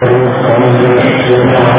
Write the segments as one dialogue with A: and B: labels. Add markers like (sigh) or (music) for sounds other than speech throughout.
A: यतश्चोदेति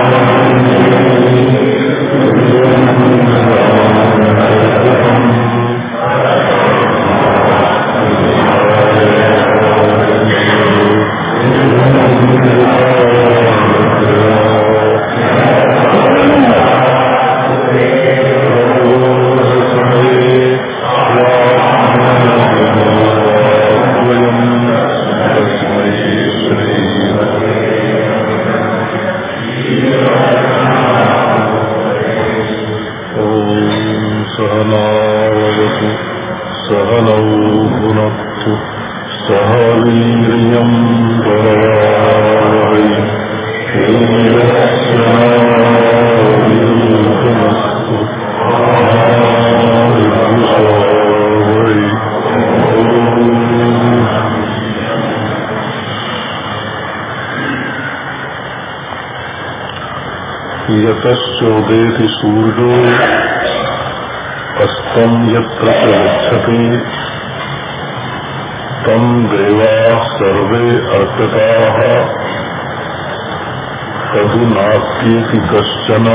A: नास्त्येति कश्चन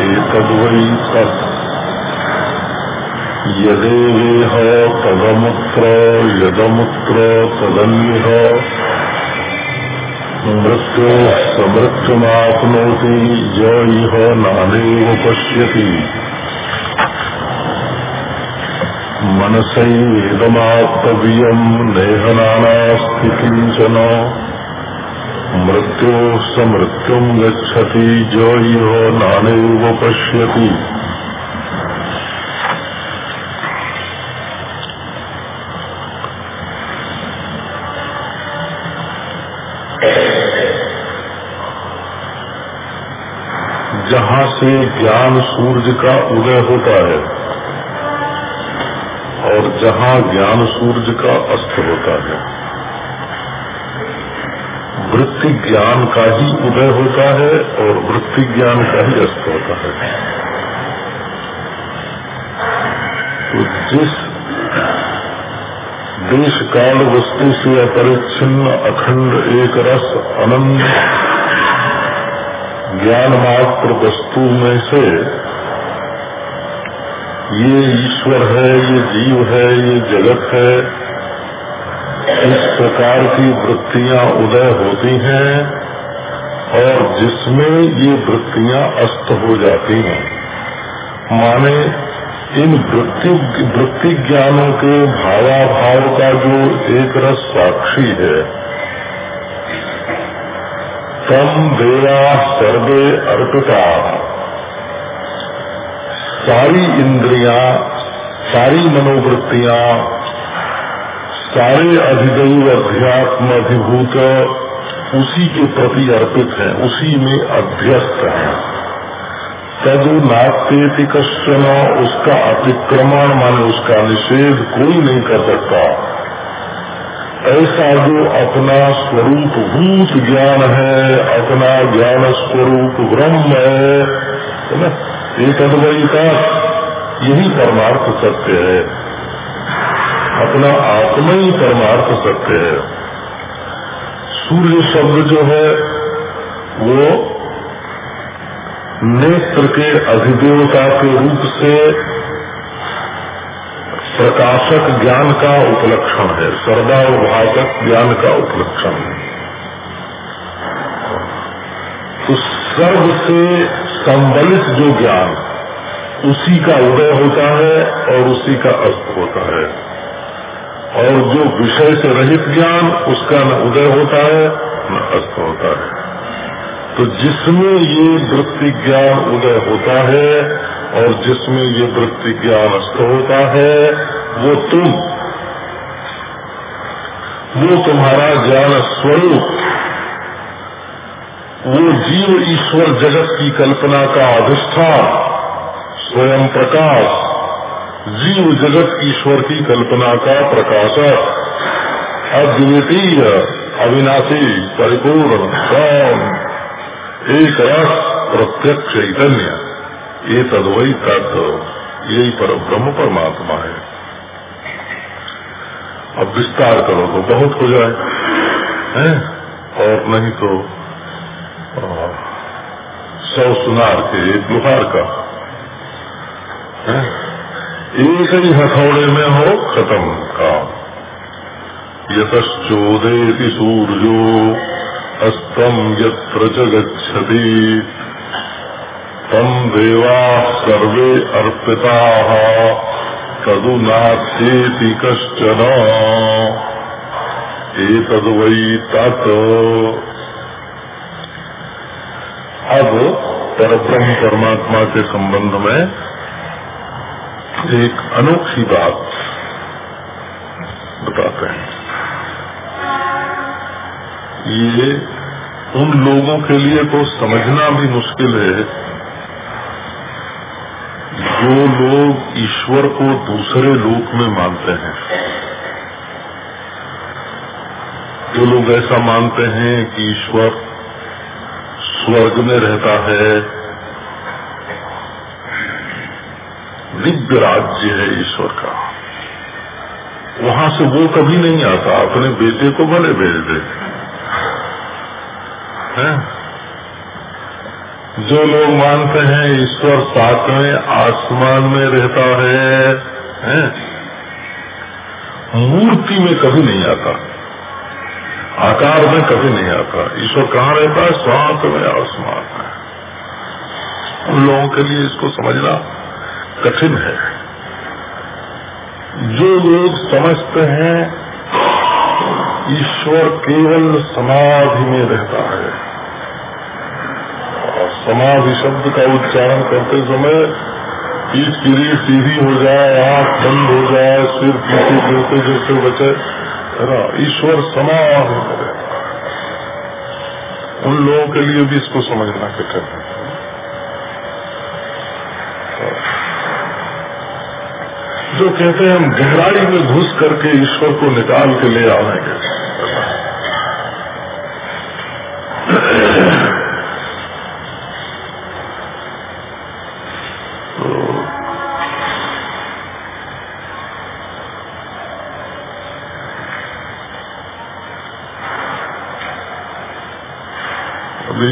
A: एतद्वै तत्। तदमुत्र, यदमुत्र तदन्यः मृत्यु समृत्युमाप्नोति य इह नानेव पश्यति। मनसैवेदमाप्तव्यम् नेह नानास्ति किंचन मृत्यो समृत्युम् गच्छति ज इह नानेव पश्यति। जहाँ से ज्ञान सूर्य का उदय होता है और जहाँ ज्ञान सूर्य का अस्त होता है। वृत्ति ज्ञान का ही उदय होता है और वृत्ति ज्ञान का ही अस्त होता है। तो जिस देश काल वस्तु से अपरिच्छिन्न अखंड एक रस अनंत ज्ञान मात्र वस्तु में से ये ईश्वर है, ये जीव है, ये जगत है प्रकार की वृत्तियाँ उदय होती हैं और जिसमें ये वृत्तियाँ अस्त हो जाती हैं। माने इन वृत्ति वृत्ति ज्ञानों के भावाभाव का जो एक रस साक्षी है, तम देवा सर्वे अर्पिता। सारी इंद्रियाँ, सारी मनोवृत्तियाँ सारे अधिदैव अध्यात्म अधिभूत उसी के प्रति अर्पित है, उसी में अभ्यस्त हैं। तदु नास्तेति कश्चन उसका अतिक्रमण माने उसका निषेध कोई नहीं कर सकता। ऐसा जो अपना स्वरूप भूत ज्ञान है, अपना ज्ञान स्वरूप ब्रह्म है ना? एक अद्वैता यही परमार्थ सत्य है। अपना आत्मा ही परमार्थ सत्य है। सूर्य शब्द जो है, वो नेत्र के अधिदेवता के रूप से प्रकाशक ज्ञान का उपलक्षण है। भाषक ज्ञान का उपलक्षण है। तो सर्व से संबलित जो ज्ञान, उसी का उदय होता है और उसी का अस्त होता है। और जो विषय से रहित ज्ञान, उसका न उदय होता है, न अस्त होता है। तो जिसमें ये वृत्ति ज्ञान उदय होता है और जिसमें ये वृत्ति ज्ञान अस्त होता है, वो तुम, वो तुम्हारा ज्ञान स्वरूप, वो जीव ईश्वर जगत की कल्पना का अधिष्ठान, स्वयं प्रकाश जीव जगत ईश्वर की कल्पना का प्रकाशक, अद्वितीय, अविनाशी, परिपूर्ण कौन एक रस प्रत्यक्ष चैतन्य। ये तदवई तत्व यही पर ब्रह्म परमात्मा है। अब विस्तार करो तो बहुत हो जाए, हैं? और नहीं तो सौ सुनार के एक लोहार का, है? एक ही हथौड़े में हो, खत्म काम। यतश्चोदे सूर्यो अस्तम यत्र जगच्छति तम देवा सर्वे अर्पिता तदु नास्येति कश्चन। एतद तत्। अब परब्रह्म परमात्मा के संबंध में एक अनोखी बात बताते हैं। ये उन लोगों के लिए तो समझना भी मुश्किल है, जो लोग ईश्वर को दूसरे लोक में मानते हैं। जो लोग ऐसा मानते हैं कि ईश्वर स्वर्ग में रहता है दिव्य राज्य है ईश्वर का। वहाँ से वो कभी नहीं आता अपने बेटे को भले भेज दे? जो लोग मानते हैं ईश्वर सातवें आसमान में रहता है, है? मूर्ति में कभी नहीं आता। आकार में कभी नहीं आता। ईश्वर कहाँ रहता है? सातवें आसमान में। उन लोगों के लिए इसको समझना कठिन है। जो लोग समझते हैं, ईश्वर केवल समाधि में रहता है। और समाधि शब्द का उच्चारण करते समय पीठ गिरी सीधी हो जाए, आँख बंद हो जाए, सिर पीछे गिरते जैसे बचे, है ईश्वर समाधि में रहता उन लोगों के लिए भी इसको समझना कठिन है। जो कहते हैं हम गहराई में घुस करके ईश्वर को निकाल के ले आवेंगे अभी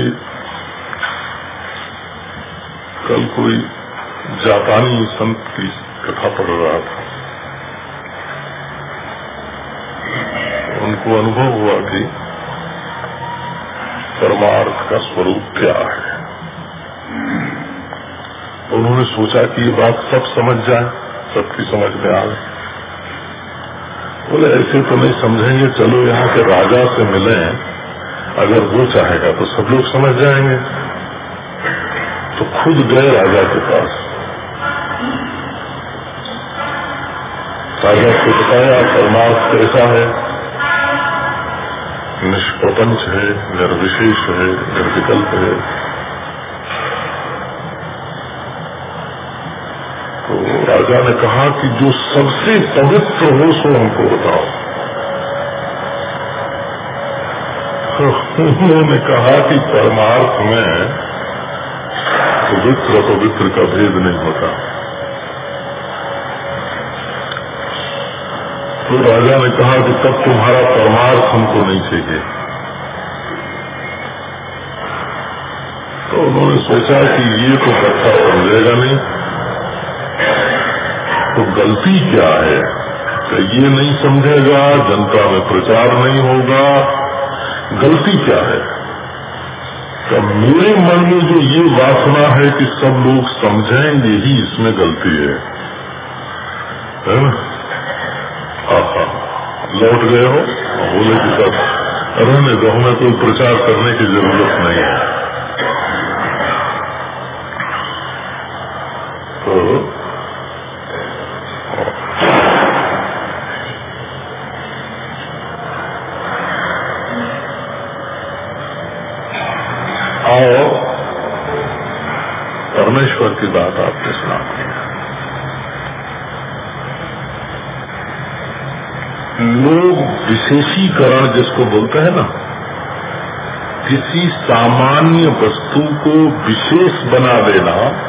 A: कल कोई जापानी संत की कथा पढ़ रहा था उनको अनुभव हुआ कि परमार्थ का स्वरूप क्या है। उन्होंने सोचा कि ये बात सब समझ जाए, सबकी समझ में आ गई बोले, ऐसे तो नहीं समझेंगे, चलो यहाँ के राजा से मिले। अगर वो चाहेगा तो सब लोग समझ जाएँगे। तो खुद गए राजा के पास। राजा को बताया, परमार्थ कैसा है? निष्प्रपंच है, निर्विशेष है, निर्विकल्प है। तो राजा ने कहा कि जो सबसे पवित्र हो, सो हमको बताओ। (laughs) उन्होंने कहा कि परमार्थ में पवित्र पवित्र का भेद नहीं होता। तो राजा ने कहा कि तब तुम्हारा परमार्थ हमको नहीं चाहिए। तो उन्होंने सोचा कि ये तो कथा समझेगा नहीं। तो गलती क्या है? कि ये नहीं समझेगा, जनता में प्रचार नहीं होगा। गलती क्या है? तो मेरे मन में जो ये वासना है कि सब लोग समझेंगे ही इसमें गलती है। है ना? लौट गए हो, बोले कि सब रहने दो, हमें कोई प्रचार करने की ज़रूरत नहीं है। तो आओ, परमेश्वर की बात आपने सुनाती है लोग विशेषीकरण जिसको बोलते हैं ना, किसी सामान्य वस्तु को विशेष बना देना,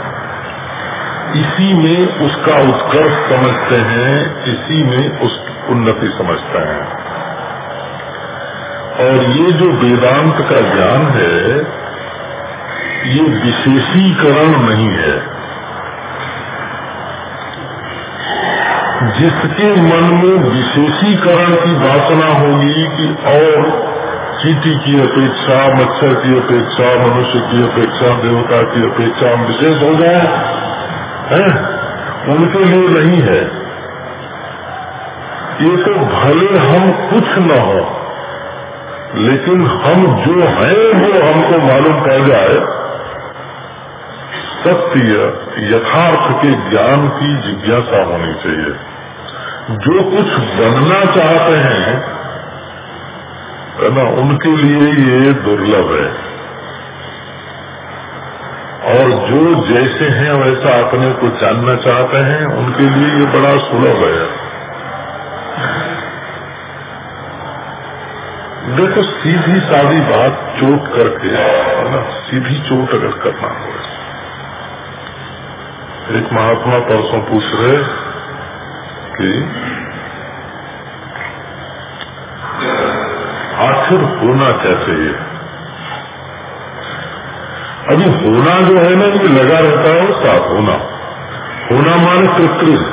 A: इसी में उसका उत्कर्ष समझते हैं, इसी में उसकी उन्नति समझते हैं। और ये जो वेदांत का ज्ञान है, ये विशेषीकरण नहीं है। जिसके मन में विशेषीकरण की वासना होगी कि और चीटी की अपेक्षा, मच्छर की अपेक्षा, मनुष्य की अपेक्षा, देवता की अपेक्षा विशेष हो जाए, हैं? उनके लिए नहीं है। ये तो भले हम कुछ न हो, लेकिन हम जो हैं, वो हमको मालूम पड़ जाए। सत्य यथार्थ के ज्ञान की जिज्ञासा होनी चाहिए। जो कुछ बनना चाहते हैं, है ना, उनके लिए ये दुर्लभ है। और जो जैसे हैं, वैसा अपने को जानना चाहते हैं, उनके लिए ये बड़ा सुलभ है। देखो, सीधी सादी बात चोट करके, है ना, सीधी चोट अगर करना हो। एक महात्मा परसों पूछ रहे कि आखिर होना क्या चाहिए? अभी होना जो है ना, ये लगा रहता है साथ होना। होना माने कृत्रिम।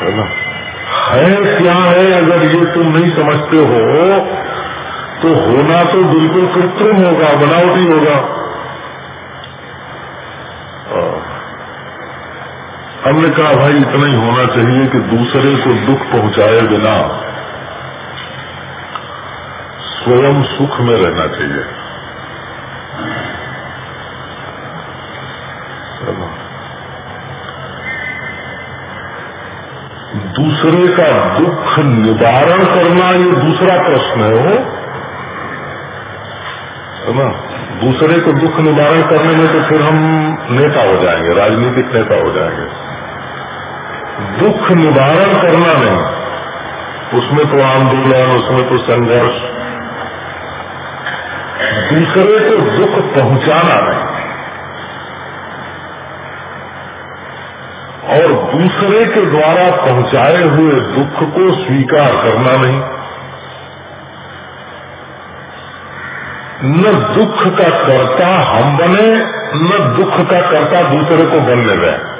A: है ना? है क्या है, अगर ये तुम नहीं समझते हो तो होना तो बिल्कुल कृत्रिम होगा, बनावटी होगा। हमने कहा, भाई, इतना ही होना चाहिए कि दूसरे को दुख पहुँचाए बिना स्वयं सुख में रहना चाहिए। दूसरे का दुख निवारण करना ये दूसरा प्रश्न है वो है ना? दूसरे को दुख निवारण करने में तो फिर हम नेता हो जाएँगे, राजनीतिक नेता हो जाएँगे। दुख निवारण करना नहीं उसमें तो आंदोलन, उसमें तो संघर्ष। दूसरे को दुख पहुंचाना नहीं। और दूसरे के द्वारा पहुँचाए हुए दुख को स्वीकार करना नहीं। न दुख का कर्ता हम बने, न दुख का कर्ता दूसरे को बनने दें।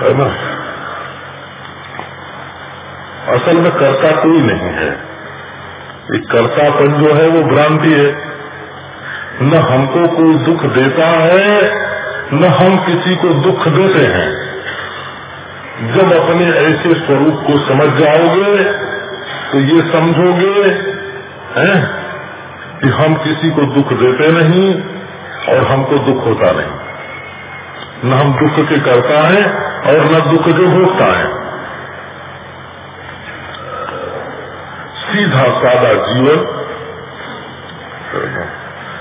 A: है ना? असल में कर्ता कोई नहीं है। एक कर्तापन जो है, वो भ्रांति है। न हमको कोई दुख देता है, न हम किसी को दुख देते हैं। जब अपने ऐसे स्वरूप को समझ जाओगे तो ये समझोगे, हैं, कि हम किसी को दुख देते नहीं और हमको दुख होता नहीं। न हम दुख के करता है और न दुख जो भोगता है। सीधा सादा जीवन।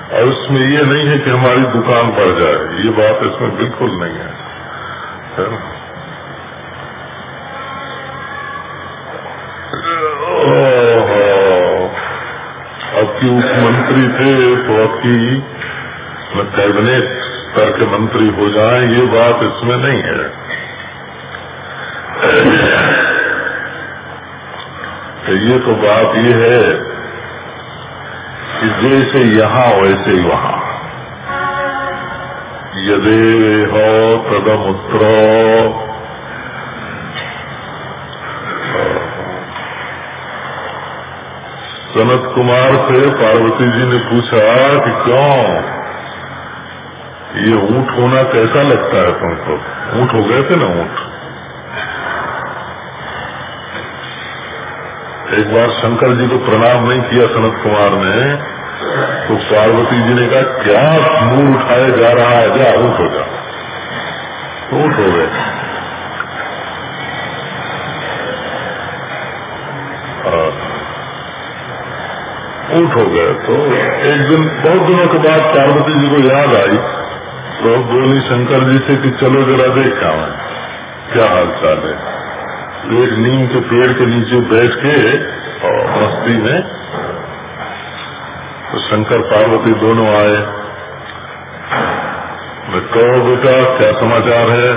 A: और इसमें ये नहीं है कि हमारी दुकान बढ़ जाए। ये बात इसमें बिल्कुल नहीं है? अब की मुख्यमंत्री थे तो अब की कैबिनेट स्तर के मंत्री हो जाए, ये बात इसमें नहीं है। तो ये तो बात ये है कि जैसे यहाँ, वैसे ही वहाँ। यदे हो तदमुत्र, सनत कुमार से पार्वती जी ने पूछा कि क्यों? ये ऊँट होना कैसा लगता है तुमको? ऊँट हो गए थे ना ऊँट? एक बार शंकर जी को प्रणाम नहीं किया सनत कुमार ने तो पार्वती जी ने कहा, क्या मुँह उठाए जा रहा है? जा ऊट हो जा। ऊट हो गए। ऊट हो गए। तो एक दिन, बहुत दिनों के बाद पार्वती जी को याद आई तो बोली शंकर जी से कि, चलो जरा देख क्या हाल चाल है? एक नीम के पेड़ के नीचे बैठ के, और मस्ती में तो शंकर, पार्वती दोनों आए। कहो, बेटा, क्या समाचार है?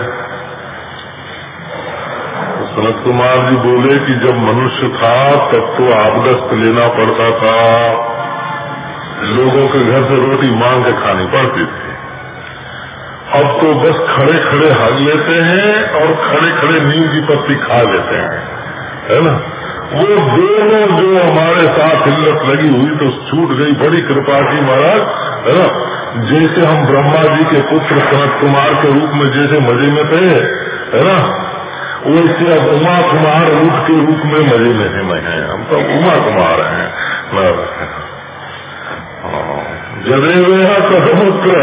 A: तो सनत कुमार जी बोले कि जब मनुष्य था, तब तो आपदस्त लेना पड़ता था। लोगों के घर से रोटी मांग के खानी पड़ती थी। अब तो बस खड़े खड़े हग लेते हैं और खड़े खड़े नीम की पत्ती खा लेते हैं। है ना? वो दोनों जो हमारे साथ हिल्लत लगी हुई तो छूट गई। बड़ी कृपा की महाराज है ना? जैसे हम ब्रह्मा जी के पुत्र सनत कुमार के रूप में जैसे मज़े में थे है ना? वैसे अब उमा कुमार रूप के रूप में मज़े में मैं है। हम तो उमा कुमार हैं हाँ, जदे वे कदमुत्र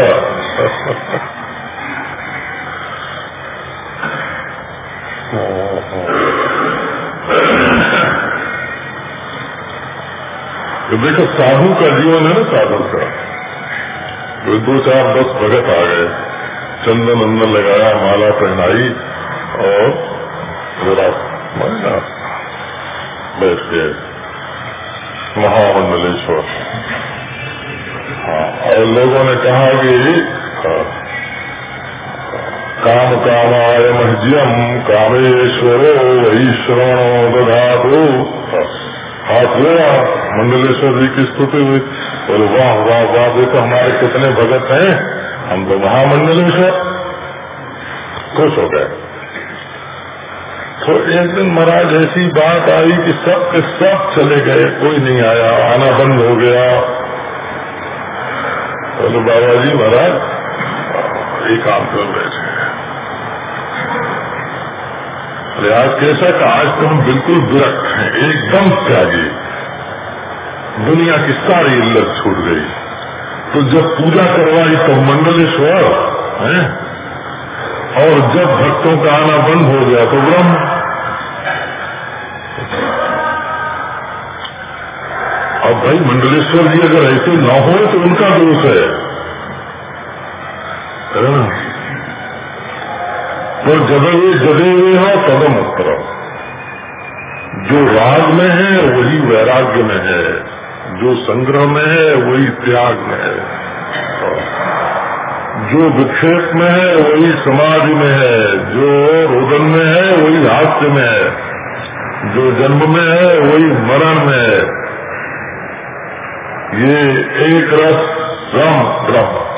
A: देखो साधु का जीवन है ना साधु का। तो दो चार दस भगत आ गए। चंदन अंदन लगाया माला पहनाई और बैठ गए। महामंडलेश्वर। हाँ और लोगों ने कहा कि हाँ, काम कामाय मह्यम कामेश्वरो श्रवणो दो हाथ जोड़ा मंडलेश्वर जी की स्तुति हुई। बोले, वाह वाह वाह, देखो हमारे कितने भगत हैं। हम तो महामंडलेश्वर खुश हो गए। तो एक दिन महाराज ऐसी बात आई कि सब के सब चले गए, कोई नहीं आया, आना बंद हो गया। बोले, बाबा जी महाराज ये काम कर रहे थे। आज कैसा का आज तो हम बिल्कुल विरक्त हैं, एकदम त्यागी। दुनिया की सारी इल्लत छूट गई। तो जब पूजा करवाई तो मंडलेश्वर, है? और जब भक्तों का आना बंद हो गया तो ब्रह्म। अब भाई मंडलेश्वर जी अगर ऐसे न हो तो उनका दोष है। तो जदे जदे हुए हो कदम उत्तर जो राग में है, वही वैराग्य में है। जो संग्रह में है, वही त्याग में है। जो विक्षेप में है, वही समाधि में है। जो रोदन में है, वही हास्य में है। जो जन्म में है, वही मरण में है। ये एक रस, ब्रह्म ब्रह्म।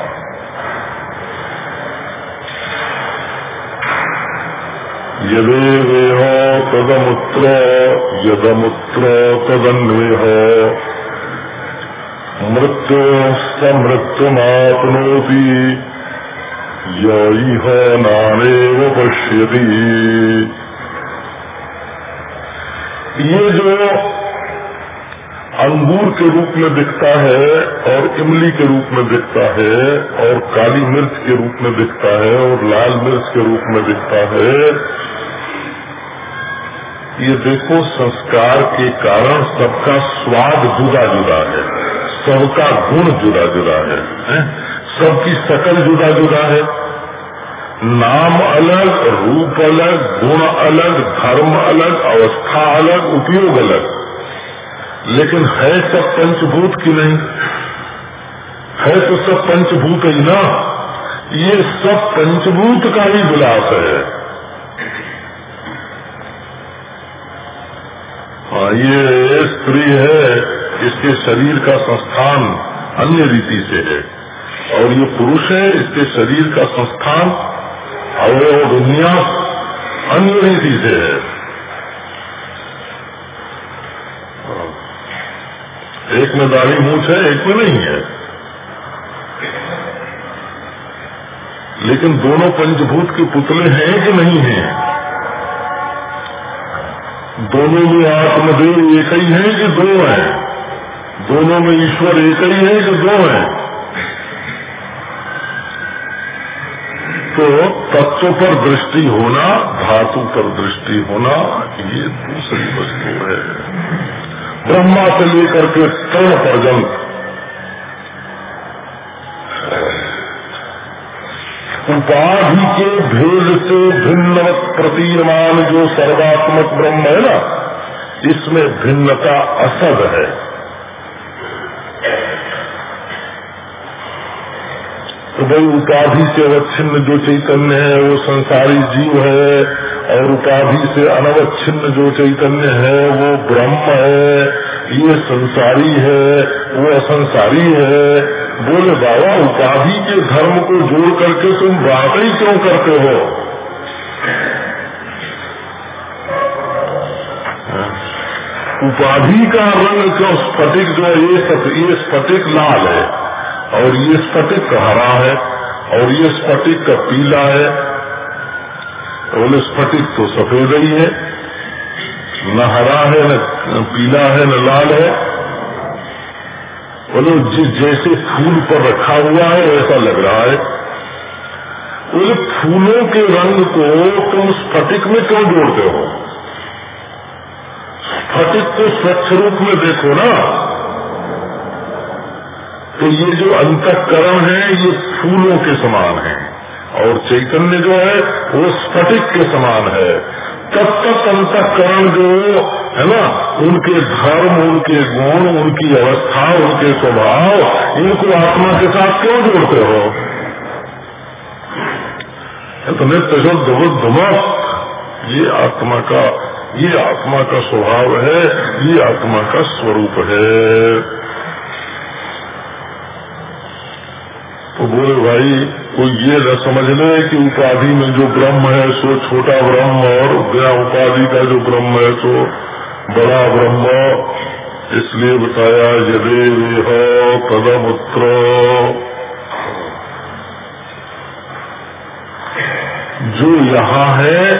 A: यदेवेह तदमुत्र यदमुत्र तदन्वेह। मृत्यु समृत्युमापनोति यह नानेव पश्यति। ये जो अंगूर के रूप में दिखता है और इमली के रूप में दिखता है और काली मिर्च के रूप में दिखता है और लाल मिर्च के रूप में दिखता है। ये देखो, संस्कार के कारण सबका स्वाद जुदा जुदा है, सबका गुण जुदा जुदा है? सबकी शकल जुदा जुदा है। नाम अलग, रूप अलग, गुण अलग, धर्म अलग, अवस्था अलग, उपयोग अलग। लेकिन है सब पंचभूत की नहीं? है तो सब पंचभूत ही ना। ये सब पंचभूत का ही विलास है। हाँ, ये स्त्री है इसके शरीर का संस्थान अन्य रीति से है। और ये पुरुष है इसके शरीर का संस्थान और दुनिया अन्य रीति से हाँ, एक में दाढ़ी मूछ है एक में नहीं है। लेकिन दोनों पंचभूत के पुतले हैं कि नहीं हैं? दोनों में आत्मदेव एक ही है कि दो है? दोनों में ईश्वर एक ही है कि दो है? तो तत्व पर दृष्टि होना, धातु पर दृष्टि होना, ये दूसरी वस्तु है। ब्रह्मा से लेकर के तरण पर्यंत। उपाधि के भेद से भिन्न प्रतीयमान जो सर्वात्मक ब्रह्म है ना, इसमें भिन्नता असद है। तो भाई उपाधि से अवच्छिन्न जो चैतन्य है, वो संसारी जीव है और उपाधि से अनवच्छिन्न जो चैतन्य है, वो ब्रह्म है, ये संसारी है, वो असंसारी है। बोले, बाबा, उपाधि के धर्म को जोड़ करके तुम ही क्यों करते हो? उपाधि का रंग क्यों स्फटिक जो ये ये स्फटिक लाल है, और ये स्फटिक हरा है, और ये स्फटिक का पीला है बोले स्फटिक तो सफ़ेद ही है। न हरा है, न पीला है, न लाल है। बोले, जिस जैसे फूल पर रखा हुआ है ऐसा लग रहा है। बोले फूलों के रंग को तुम स्फटिक में क्यों जोड़ते हो? स्फटिक को स्वच्छ रूप में देखो ना। तो ये जो अंतकरण है, ये फूलों के समान है। और चैतन्य जो है, वो स्फटिक के समान है। तब तक अंतकरण जो, है ना, उनके धर्म, उनके गुण, उनकी अवस्था, उनके स्वभाव, इनको आत्मा के साथ क्यों जोड़ते हो? तो नित्य शुद्ध मत। ये आत्मा का, ये आत्मा का स्वभाव है, ये आत्मा का स्वरूप है। तो बोले, भाई, कोई ये न समझ ले कि उपाधि में जो ब्रह्म है, सो छोटा ब्रह्म और बिना उपाधि का जो ब्रह्म है, सो बड़ा ब्रह्म। इसलिए बताया यदे वे तदमुत्र। जो यहाँ है,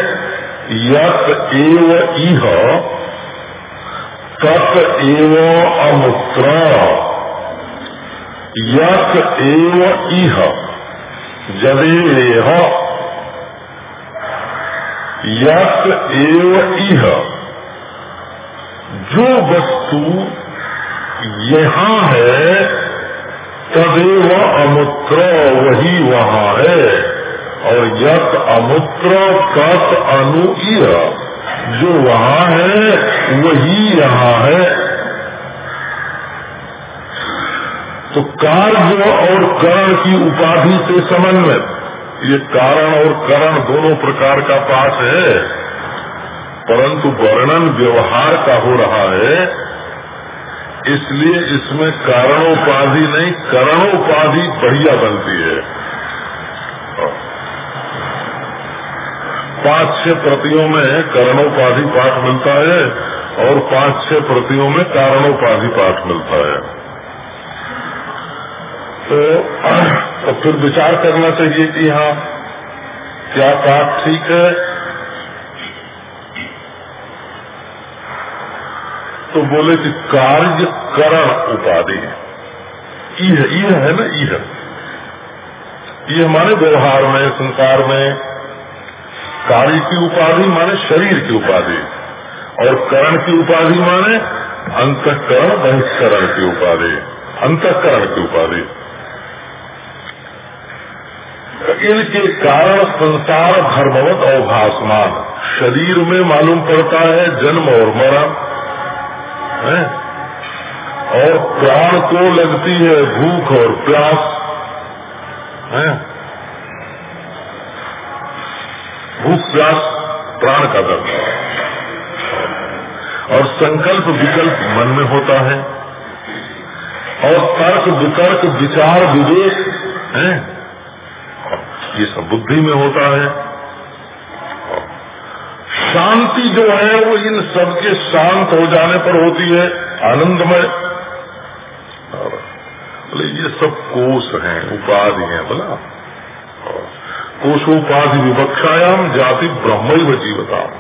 A: यत एव इह, तत एव अमुत्र। यत एव इह जदेह यत एव इह, जो वस्तु यहाँ है, तदेव अमुत्र, वही वहाँ है। और यत अमुत्र, तत् अनु जो वहाँ है, वही यहाँ है। तो कार्य और करण की उपाधि से समन्वित ये कारण और करण दोनों प्रकार का पाठ है। परंतु वर्णन व्यवहार का हो रहा है। इसलिए इसमें कारणोपाधि नहीं, करणोपाधि बढ़िया बनती है। पाँच छह प्रतियों में करणोपाधि पाठ मिलता है और पाँच छह प्रतियों में कारणोपाधि पाठ मिलता है। तो, तो फिर विचार करना चाहिए कि हाँ क्या पाठ ठीक है? तो बोले कि कार्य करण उपाधि यह है ना यह ये हमारे व्यवहार में संसार में कार्य की उपाधि माने शरीर की उपाधि और करण की उपाधि माने अंतकरण बहिष्करण की उपाधि अंतकरण की उपाधि। इनके कारण संसार धर्मवत अवभाषमान। शरीर में मालूम पड़ता है जन्म और मरण। और प्राण को लगती है भूख और प्यास। है? भूख, प्यास, प्राण का दर्द। और संकल्प विकल्प मन में होता है। और तर्क वितर्क विचार विवेक। है? ये सब बुद्धि में होता है। शांति जो है, वो इन सबके शांत हो जाने पर होती है, आनंदमय। बोले, ये सब कोष हैं, उपाधि हैं, बोला। कोशोपाधि विवक्षायाम जाति ब्रह्म जीवता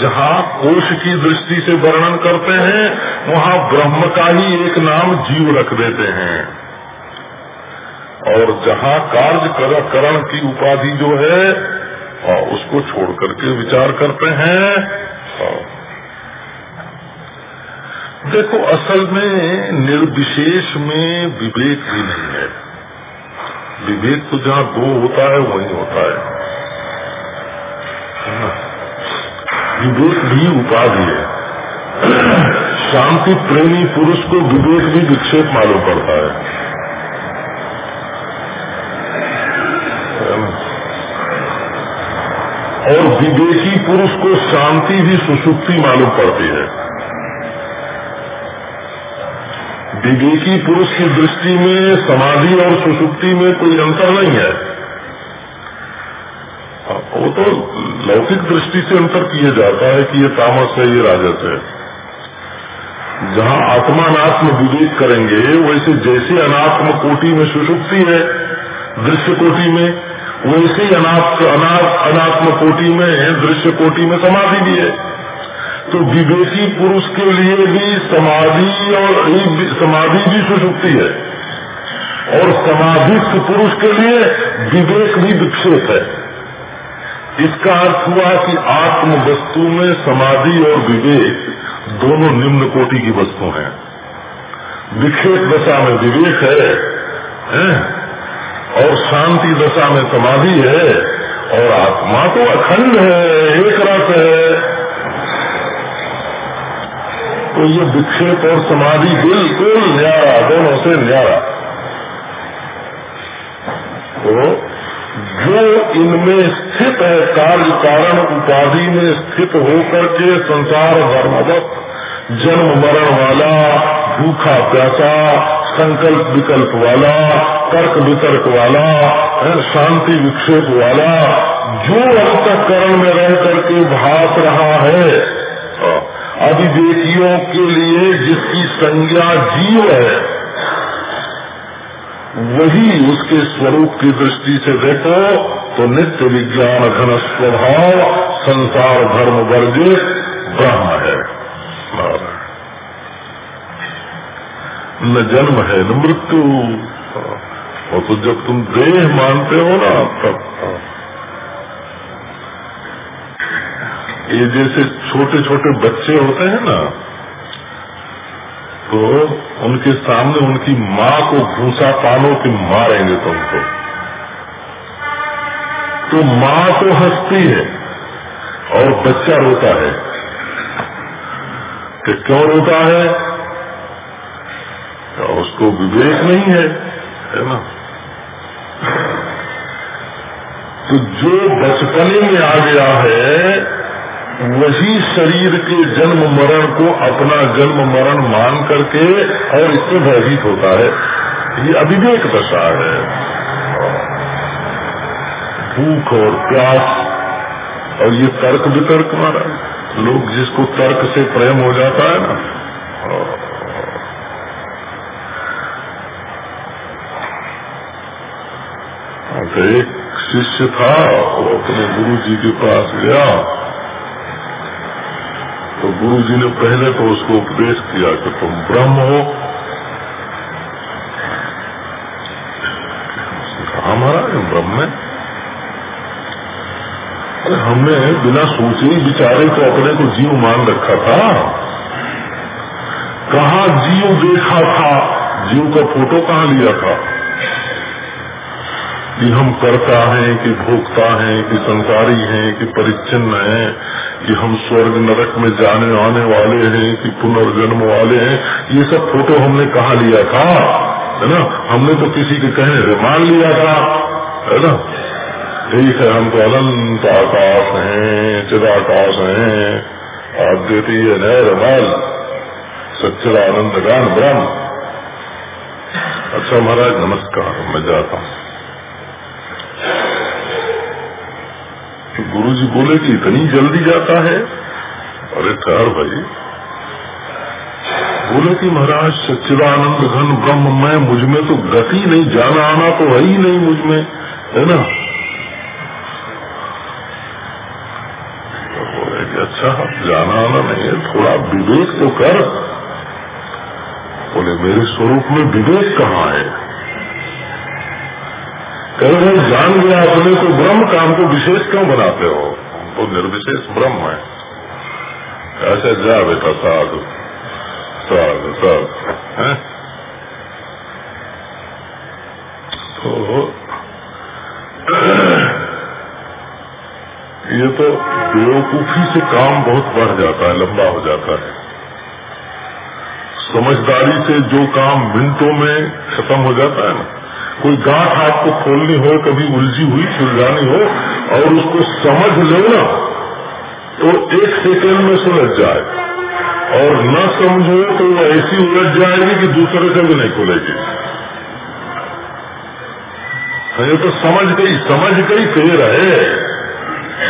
A: जहाँ कोश की दृष्टि से वर्णन करते हैं, वहाँ ब्रह्म का ही एक नाम जीव रख देते हैं। और जहाँ कार्य करण की उपाधि जो है उसको छोड़ करके विचार करते हैं। देखो, असल में निर्विशेष में विवेक भी नहीं है। विवेक तो जहाँ दो होता है, वही होता है। विवेक भी उपाधि है। (clears throat) शांति प्रेमी पुरुष को विवेक भी विक्षेप मालूम पड़ता है। और विवेकी पुरुष को शांति भी सुसुप्ति मालूम पड़ती है। विवेकी पुरुष की दृष्टि में समाधि और सुसुप्ति में कोई अंतर नहीं है। वो तो लौकिक दृष्टि से अंतर किया जाता है कि ये तामस है, ये राजस है। जहाँ आत्मानात्म विवेक करेंगे, वैसे जैसे अनात्म कोटि में सुसुप्ति है, दृश्य कोटि में वैसे ही अनात्म कोटि में दृश्य कोटि में समाधि भी है। तो विवेकी पुरुष के लिए भी समाधि और समाधि भी सुसुप्ति है। और समाधिस्थ पुरुष के लिए विवेक भी विक्षेप है। इसका अर्थ हुआ कि आत्म वस्तु में समाधि और विवेक दोनों निम्न कोटि की वस्तु हैं। विक्षेप दशा में विवेक है, है? और शांति दशा में समाधि है, और आत्मा तो अखंड है, एक रस है। तो ये विक्षेप और समाधि बिल्कुल न्यारा, दोनों से न्यारा। तो जो इनमें स्थित है, कार्य कारण उपाधि में स्थित होकर के संसार धर्मवत, जन्म मरण वाला, भूखा प्यासा संकल्प विकल्प वाला, तर्क वितर्क वाला शांति विक्षेप वाला, जो अंतकरण में रह करके भाग रहा है अभिवेकियों के लिए जिसकी संज्ञा जीव है, वही उसके स्वरूप की दृष्टि से देखो तो नित्य विज्ञान घन स्वभाव, संसार धर्म वर्जित ब्रह्म है। न जन्म है, न मृत्यु। और तो जब तुम देह मानते हो ना, तब ये जैसे छोटे छोटे बच्चे होते हैं ना तो उनके सामने उनकी माँ को घूसा पालो कि मारेंगे तुमको। तो माँ तो हंसती है और बच्चा रोता है। कि क्यों रोता है? तो उसको विवेक नहीं है है ना? तो जो बचपने में आ गया है, वही शरीर के जन्म मरण को अपना जन्म मरण मान करके और इससे भयभीत होता है। ये अविवेक दशा है। भूख और प्यास, और ये तर्क वितर्क मारा लोग जिसको तर्क से प्रेम हो जाता है ना तो एक शिष्य था, वो अपने गुरु जी के पास गया। तो गुरु जी ने पहले तो उसको उपदेश किया कि तुम ब्रह्म हो। हमारा ब्रह्म है। अरे, हमने बिना सोचे ही विचारे तो अपने को जीव मान रखा था। कहा जीव देखा था? जीव का फ़ोटो कहाँ लिया था? कि हम करता हैं, कि भोगता हैं, कि संसारी हैं, कि परिच्छिन्न हैं, कि हम स्वर्ग नरक में जाने आने वाले हैं, कि पुनर्जन्म वाले हैं। ये सब फ़ोटो हमने कहा लिया था? है ना? हमने तो किसी के कहने से मान लिया था, है ना? ठीक है हम तो अनंत आकाश हैं, चिदाकाश हैं। देती है रमाल सच्चरा आनंद गान ब्रह्म। अच्छा महाराज, नमस्कार, मैं जाता हूँ। तो गुरु जी बोले कि इतनी जल्दी जाता है? अरे ठहर भाई। बोले कि महाराज, सच्चिदानंद घन ब्रह्म, मैं मुझमें तो गति नहीं, जाना आना तो है ही नहीं मुझमें, है ना? तो अच्छा जाना आना नहीं है, थोड़ा विवेक तो कर। बोले, मेरे स्वरूप में विवेक कहाँ है? कह रहे जान गया अपने को, ब्रह्म काम को विशेष क्यों बनाते हो? हम तो निर्विशेष ब्रह्म है। ऐसे जा बेटा, साधु। साधु साधु। तो ये तो बेवकूफ़ी से काम बहुत बढ़ जाता है, लंबा हो जाता है। समझदारी से जो काम मिनटों में खत्म हो जाता है ना कोई गांठ आपको खोलनी हो, कभी उलझी हुई, सुलझानी हो, और उसको समझ लो ना तो एक सेकेंड में सुलझ जाए। और न समझो तो वो ऐसी उलझ जाएगी कि दूसरे से भी नहीं खुलेगी। ये तो समझ गई समझ गई फिर है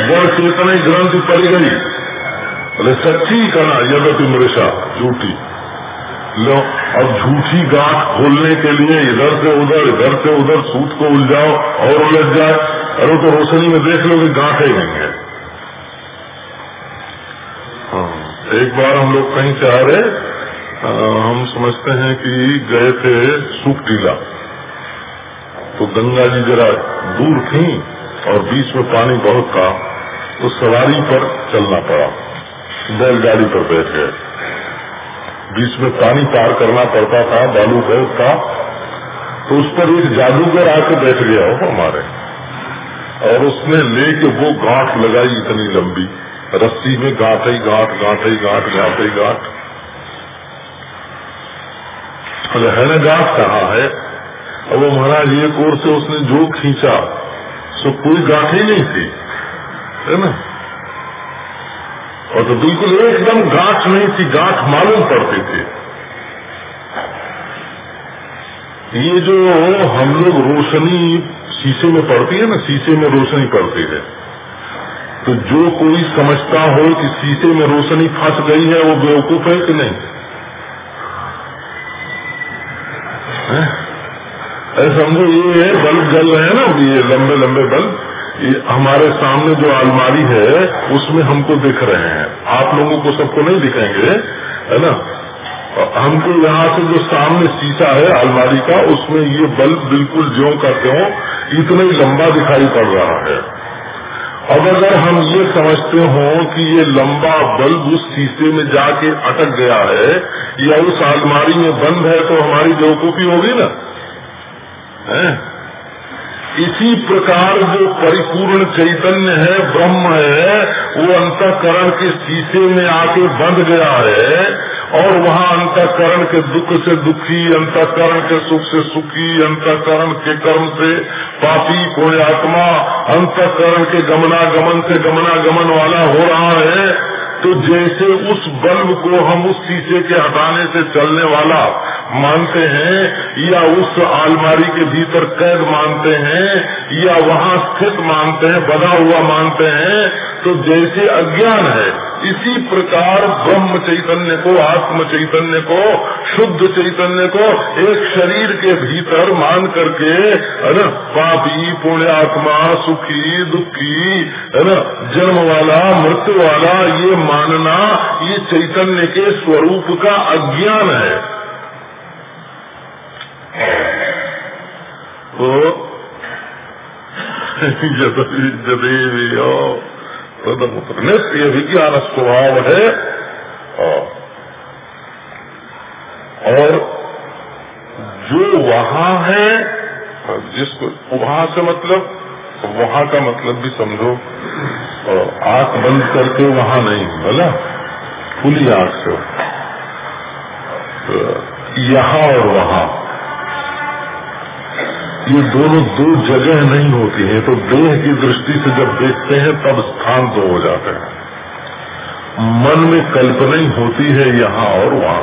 A: बड़ चेतना ग्रंथ पड़ गई। अरे सच्ची कहना यदि मृषा झूठी। लो अब झूठी गांठ खोलने के लिए इधर से उधर इधर से उधर सूट को उलझाओ और उलझ जाए। अरे तो रोशनी में देख लो कि गांठे ही नहीं है। हाँ, एक बार हम लोग कहीं से आ रहे हम समझते हैं कि गए थे सुख टीला तो गंगा जी जरा दूर थी और बीच में पानी बहुत था तो सवारी पर चलना पड़ा। बैलगाड़ी पर बैठ गए। बीच में पानी पार करना पड़ता था, बालू बहुत था तो उस पर एक जादूगर आके बैठ गया हो हमारे। और उसने लेके वो गांठ लगाई इतनी लंबी। रस्सी में गांठ ही गांठ गांठ ही गांठ गांठ ही गांठ। है ना गांठ कहा है? और वो महाराज एक ओर से उसने जो खींचा, सो कोई गांठ ही नहीं थी। है ना? और तो बिल्कुल एकदम गांठ नहीं थी, गांठ मालूम पड़ती थी। ये जो हम लोग रोशनी शीशे में पड़ती है ना, शीशे में रोशनी पड़ती है। तो जो कोई समझता हो कि शीशे में रोशनी फंस गई है, वो बेवकूफ़ है कि नहीं? ऐसा समझो, ये बल्ब जल रहे हैं ना, ये लंबे लंबे बल्ब। हमारे सामने जो अलमारी है, उसमें हमको दिख रहे हैं। आप लोगों को सबको नहीं दिखेंगे, है ना? हमको यहाँ से जो सामने शीशा है अलमारी का, उसमें ये बल्ब बिल्कुल ज्यो का त्यों इतना ही लंबा दिखाई पड़ रहा है। अब अगर हम ये समझते हो कि ये लंबा बल्ब उस शीशे में जाके अटक गया है, या उस अलमारी में बंद है तो हमारी बेवकूफ़ी होगी ना? है? इसी प्रकार जो परिपूर्ण चैतन्य है, ब्रह्म है, वो अंतकरण के शीशे में आके बंध गया है और वहाँ अंतकरण के दुख से दुखी, अंतकरण के सुख से सुखी, अंतकरण के कर्म से पापी कोई आत्मा, अंतकरण के गमनागमन से गमनागमन वाला हो रहा है। तो जैसे उस बल्ब को हम उस शीशे के हटाने से चलने वाला मानते हैं, या उस आलमारी के भीतर कैद मानते हैं, या वहाँ स्थित मानते हैं बना हुआ मानते हैं तो जैसे अज्ञान है, इसी प्रकार ब्रह्म चैतन्य को, आत्म चैतन्य को, शुद्ध चैतन्य को एक शरीर के भीतर मान करके, है ना, पापी, पुण्यात्मा, सुखी, दुखी, है ना, जन्म वाला, मृत्यु वाला, ये मानना, ये चैतन्य के स्वरूप का अज्ञान है। तो (laughs) जदेवी नित्य विज्ञान स्वभाव है। और जो वहाँ है जिसको वहाँ से मतलब वहाँ का मतलब भी समझो आँख बंद करके वहाँ नहीं, बोला? खुली आँख से। यहाँ और वहाँ। ये दोनों दो जगह नहीं होती है तो देह की दृष्टि से जब देखते हैं, तब स्थान तो हो जाते हैं। मन में कल्पना ही होती है यहाँ और वहाँ।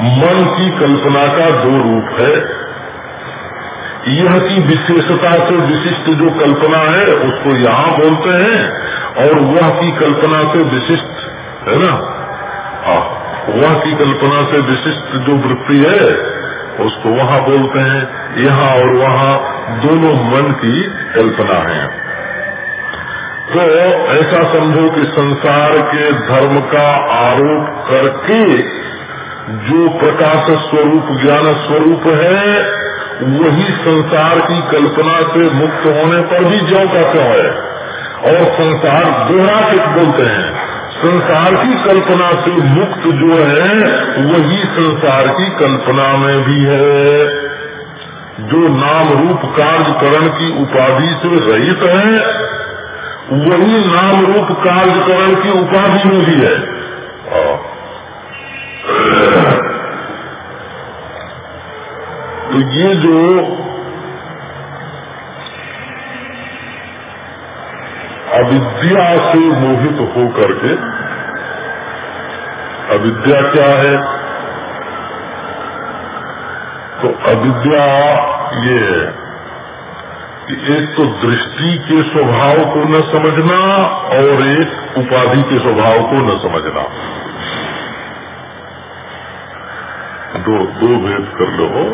A: मन की कल्पना का दो रूप है। यह की विशेषता से विशिष्ट जो कल्पना है, उसको यहाँ बोलते हैं, और वह की कल्पना से विशिष्ट, है ना? वह की कल्पना से विशिष्ट जो वृत्ति है उसको वहाँ बोलते हैं, यहाँ और वहाँ, दोनों मन की कल्पना है। तो ऐसा समझो कि संसार के धर्म का आरोप करके जो प्रकाश स्वरूप, ज्ञान स्वरूप है, वही संसार की कल्पना से मुक्त होने पर भी ज्यो का क्यों है। और संसार दोहरा के बोलते हैं। संसार की कल्पना से मुक्त जो है, वही संसार की कल्पना में भी है। जो नाम रूप कार्यकरण की उपाधि से रहित है, वही नाम रूप कार्यकरण की उपाधि में भी है। तो ये जो अविद्या से मोहित हो करके अविद्या क्या है? तो अविद्या ये है कि एक तो दृष्टि के स्वभाव को न समझना और एक उपाधि के स्वभाव को न समझना। दो दो भेद कर लो।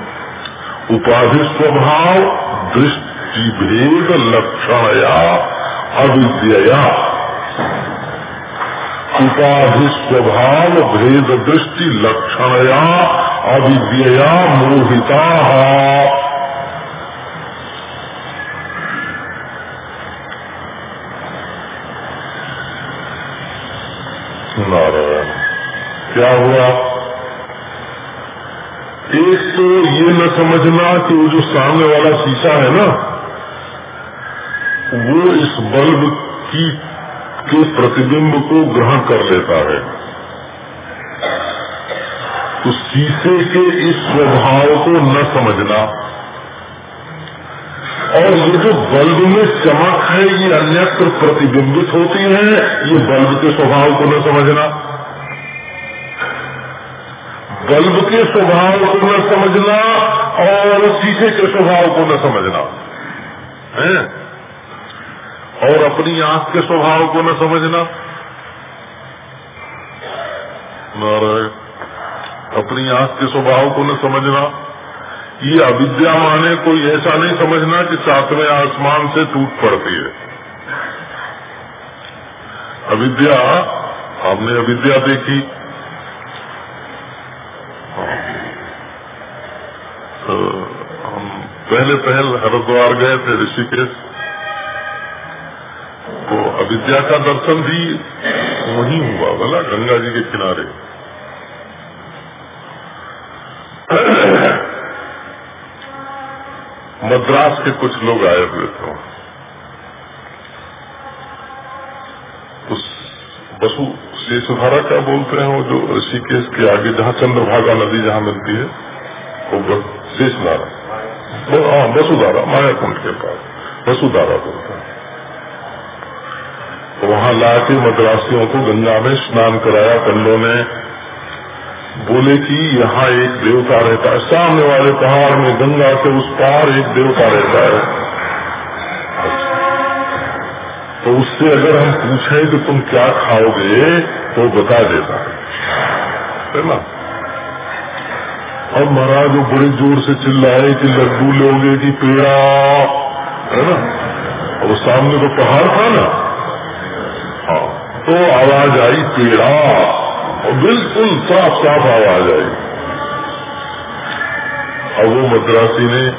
A: उपाधि स्वभाव, दृष्टि भेद लक्षण या अविद्या उपाधि स्वभाव भेद दृष्टि लक्षणया अविद्या मोहिता। नारायण, क्या हुआ? एक तो ये न समझना कि वो जो सामने वाला शीशा है ना इस बल्ब की, के प्रतिबिंब को ग्रहण कर लेता है। तो शीशे के इस स्वभाव को न समझना। और ये जो बल्ब में चमक है, ये अन्यत्र प्रतिबिंबित होती है, ये बल्ब के स्वभाव को न समझना। बल्ब के स्वभाव को न समझना और शीशे के स्वभाव को न समझना। है? और अपनी आँख के स्वभाव को न समझना। नारायण, अपनी आँख के स्वभाव को न समझना। ये अविद्या माने कोई ऐसा नहीं समझना कि सातवें आसमान से टूट पड़ती है। अविद्या हमने अविद्या देखी। तो हम पहले पहल हरिद्वार गए थे ऋषिकेश। तो अविद्या का दर्शन भी वही हुआ बोला गंगा जी के किनारे। मद्रास के कुछ लोग आए हुए थे। उस बसु शेषधारा क्या बोलते हैं वो जो ऋषिकेश के आगे, जहाँ चंद्रभागा नदी जहाँ मिलती है, वो शेषधारा। हाँ वसुधारा माया कुंड के पास। वसुधारा बोलते तो वहाँ लाके मद्रासियों को गंगा में स्नान कराया। पंडों ने बोले कि यहाँ एक देवता रहता है। सामने वाले पहाड़ में गंगा के उस पार एक देवता रहता है। तो उससे अगर हम पूछें कि तुम क्या खाओगे तो बता देता है। ना? अब महाराज वो बड़े ज़ोर से चिल्लाए कि लड्डू लोगे कि पेड़ा, है ना? और सामने तो पहाड़ था ना। तो आवाज़ आई पेड़ा बिल्कुल साफ़ साफ़ आवाज़ आई। अब वो मद्रासी ने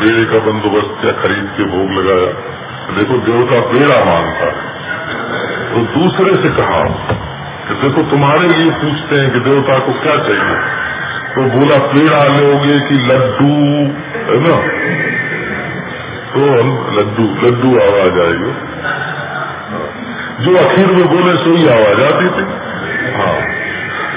A: पेड़े का बंदोबस्त किया खरीद के भोग लगाया। देखो देवता पेड़ा माँगता है। तो दूसरे से कहा कि देखो, तुम्हारे लिए पूछते हैं कि देवता को क्या चाहिए। तो बोला, पेड़ा लोगे कि लड्डू? है ना? तो हम, लड्डू लड्डू आवाज़ आएगी जो अखीर में बोले सोई आवाज़ आती थी। हाँ।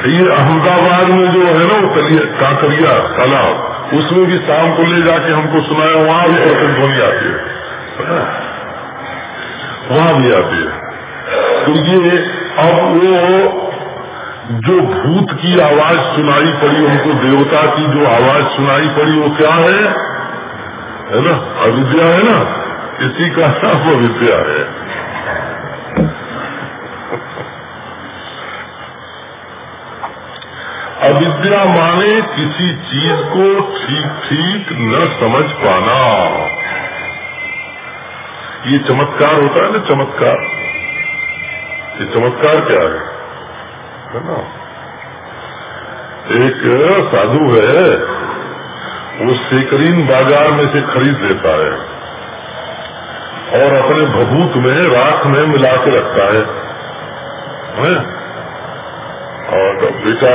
A: ये अहमदाबाद में जो है ना वो काकरिया तालाब, उसमें भी शाम को ले जाके हमको सुनाया, वहाँ भी प्रतिध्वनि आती है? वहाँ भी आती है। तो ये अब वो जो भूत की आवाज़ सुनाई पड़ी, उनको देवता की जो आवाज़ सुनाई पड़ी, वो क्या है? है ना? अविद्या है ना? इसी का नाम अविद्या है। अविद्या माने किसी चीज़ को ठीक ठीक न समझ पाना। ये चमत्कार होता है ना चमत्कार। ये चमत्कार क्या है? है ना? एक साधु है वो सेकरीन बाज़ार में से खरीद लेता है और अपने भभूत में राख में मिला के रखता है, है? और बेटा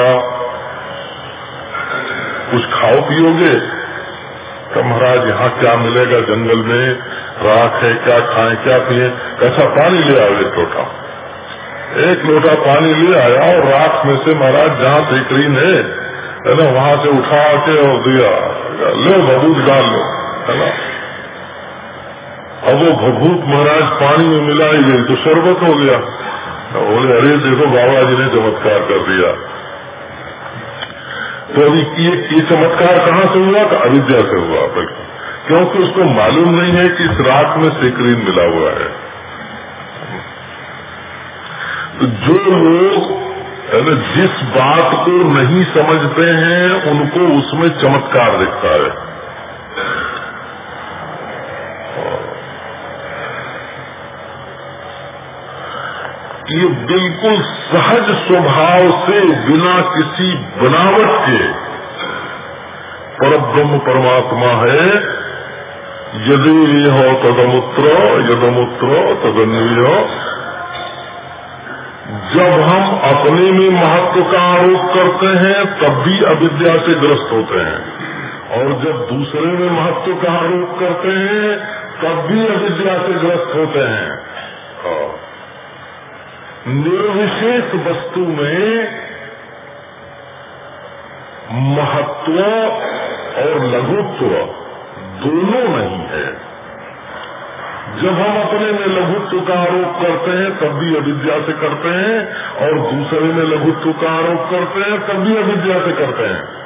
A: कुछ खाओ पियोगे? तो महाराज, यहाँ क्या मिलेगा जंगल में? राख है क्या, खाए क्या पिए? कैसा पानी ले आओ एक लोटा? एक लोटा पानी ले आया और राख में से महाराज, जहाँ टेकरीन है है ना, वहाँ से उठा के और दिया। लो बबूत डाल लो, है ना? अब वो भभूत महाराज पानी में मिलाई गई तो शरबत हो गया। बोले, अरे देखो, बाबा जी ने चमत्कार कर दिया। तो अभी ये, ये चमत्कार कहाँ से हुआ? तो अविद्या से हुआ बल्कि क्योंकि उसको मालूम नहीं है कि इस रात में सेक्रीन मिला हुआ है। तो जो लोग जिस बात को नहीं समझते हैं उनको उसमें चमत्कार दिखता है। ये बिल्कुल सहज स्वभाव से बिना किसी बनावट के पर ब्रह्म परमात्मा है। यदि हो तदमुत्र, यदमुत्र तदन्य जब हम अपने में महत्व का आरोप करते हैं, तब भी अविद्या से ग्रस्त होते हैं। और जब दूसरे में महत्व का आरोप करते हैं, तब भी अविद्या से ग्रस्त होते हैं। निर्विशेष वस्तु में महत्व और लघुत्व दोनों नहीं है। जब हम अपने में लघुत्व का आरोप करते हैं, तब भी अविद्या से करते हैं, और दूसरे में लघुत्व का आरोप करते हैं, तब भी अविद्या से करते हैं।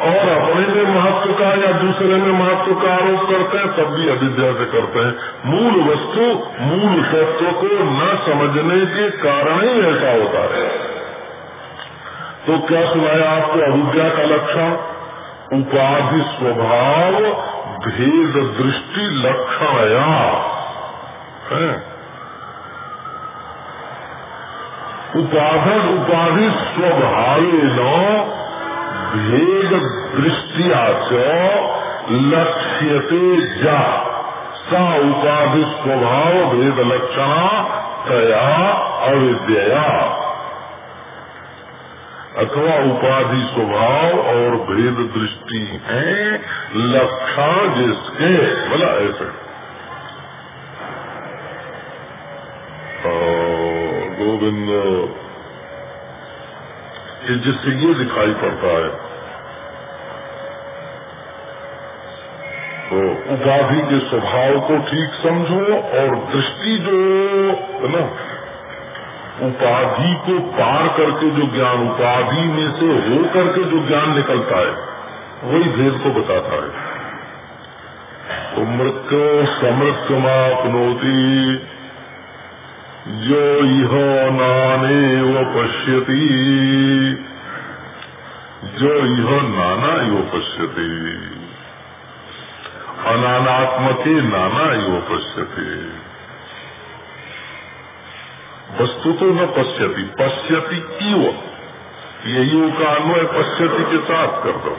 A: और अपने में महत्व का या दूसरे में महत्व का आरोप करते हैं, तब भी अविद्या से करते हैं। मूल वस्तु, मूल तत्व को न समझने के कारण ही ऐसा होता है। तो क्या सुनाया आपको अविद्या का लक्षण? उपाधि स्वभाव, भेद दृष्टि लक्षण या उपाधन उपाधि स्वभाव भेद दृष्टिया लक्ष्यते जा। सा उपाधि स्वभाव भेद लक्षणा तया अविद्या अथवा उपाधि स्वभाव और भेद दृष्टि है, लक्षण जिसके, बोला ऐसे। गोविंद कि जिससे ये दिखाई पड़ता है तो उपाधि के स्वभाव को ठीक समझो और दृष्टि जो है ना? उपाधि को पार करके जो ज्ञान, उपाधि में से हो करके जो ज्ञान निकलता है, वही भेद को बताता है। तो मृत्यु समृत्यमापनोती जो इह नाने व पश्यति जो यह नाना यो पश्यति अनानात्मके नाना यो पश्यति वस्तु तो न पश्यति पश्यति इव। यही का अन्वय पश्यति के साथ कर दो।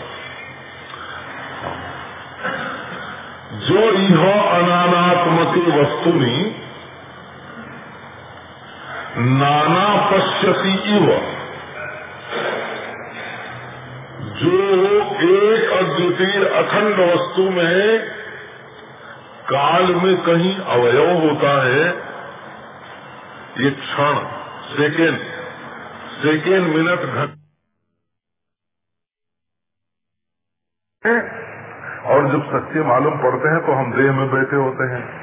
A: जो यह अनानात्मके वस्तुनि नाना पश्यति इव। जो एक अद्वितीय अखंड वस्तु में काल में कहीं अवयव होता है, ये क्षण, सेकेंड सेकेंड मिनट घट और जब सच्चे मालूम पड़ते हैं तो हम देह में बैठे होते हैं।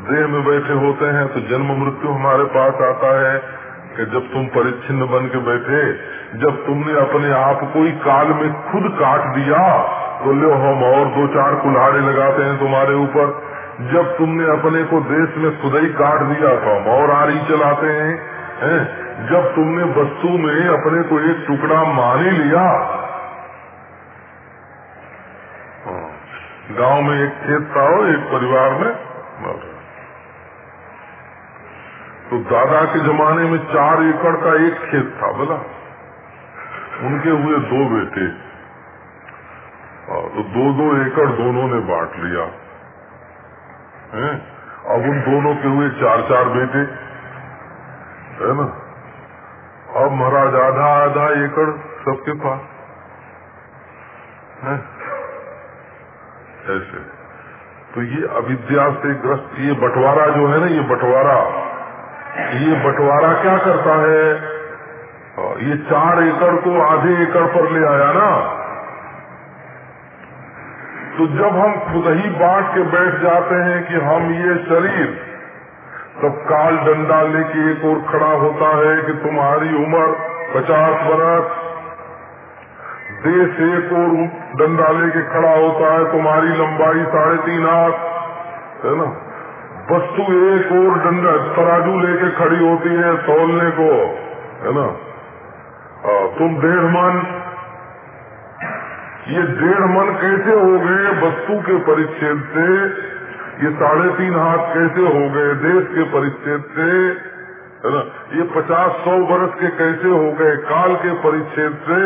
A: देह में बैठे होते हैं तो जन्म मृत्यु हमारे पास आता है कि जब तुम परिच्छिन्न बन के बैठे, जब तुमने अपने आप को ही काल में खुद काट दिया तो लो हम और दो चार कुल्हाड़े लगाते हैं तुम्हारे ऊपर जब तुमने अपने को देश में खुद ही काट दिया तो हम और आरी चलाते हैं हैं? जब तुमने वस्तु में अपने को एक टुकड़ा मान लिया हाँ। गाँव में एक खेत था एक परिवार में तो दादा के जमाने में चार एकड़ का एक खेत था, बोला। उनके हुए दो बेटे। तो दो दो एकड़ दोनों ने बांट लिया। है? अब उन दोनों के हुए चार चार बेटे। है ना? अब महाराज आधा आधा एकड़ सबके पास। है? ऐसे। तो ये अविद्या से ग्रस्त, ये बंटवारा जो है ना, ये बंटवारा ये बंटवारा क्या करता है? ये चार एकड़ को आधे एकड़ पर ले आया ना?
B: तो जब हम खुद ही बांट के बैठ जाते हैं कि हम ये शरीर, तब काल डंडा लेके एक और खड़ा होता है कि तुम्हारी उम्र पचास बरस। देश एक और डंडा लेके खड़ा होता है, तुम्हारी लंबाई साढ़े तीन हाथ है ना? वस्तु एक और डंडा तराजू लेके खड़ी होती है तोलने को है ना? आ, तुम डेढ़ मन ये डेढ़ मन कैसे हो गए वस्तु के परिच्छेद से? ये साढ़े तीन हाथ कैसे हो गए देश के परिच्छेद से? है ना? ये पचास सौ वर्ष के कैसे हो गए काल के परिच्छेद से?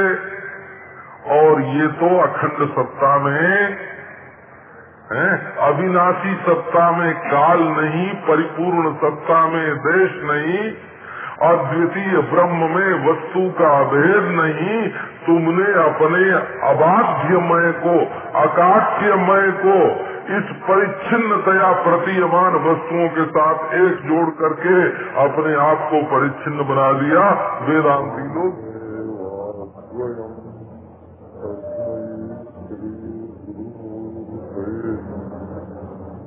B: और ये तो अखंड सत्ता में है? अविनाशी सत्ता में काल नहीं, परिपूर्ण सत्ता में देश नहीं अद्वितीय ब्रह्म में वस्तु का भेद नहीं, तुमने अपने अबाध्यमय को, अकाट्यमय को, इस परिच्छिन्नतया प्रतीयमान वस्तुओं के साथ एक जोड़ करके अपने आप को परिच्छिन्न बना दिया वेदांती लोग।